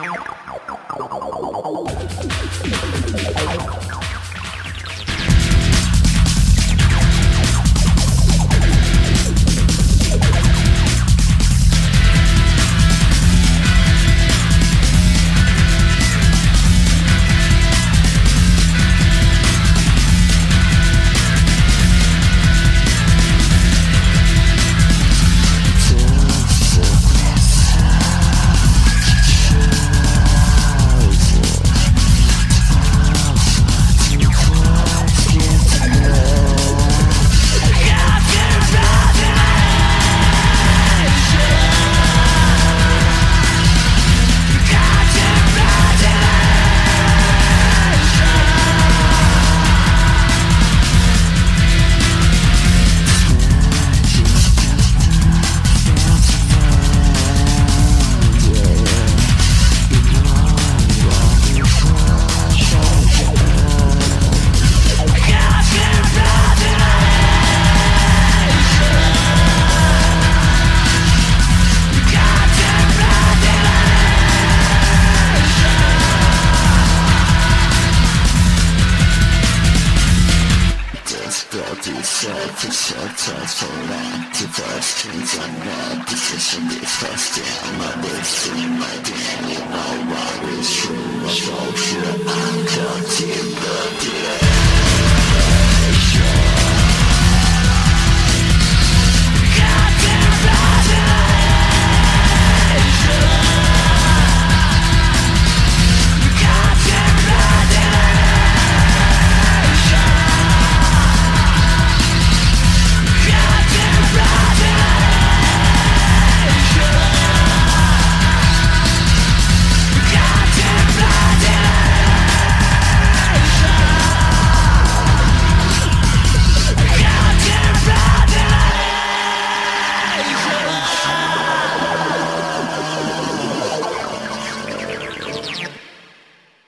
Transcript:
Thank you. bloody selfish attacks for that Divorce dreams are not Decision is first down My lips in my damn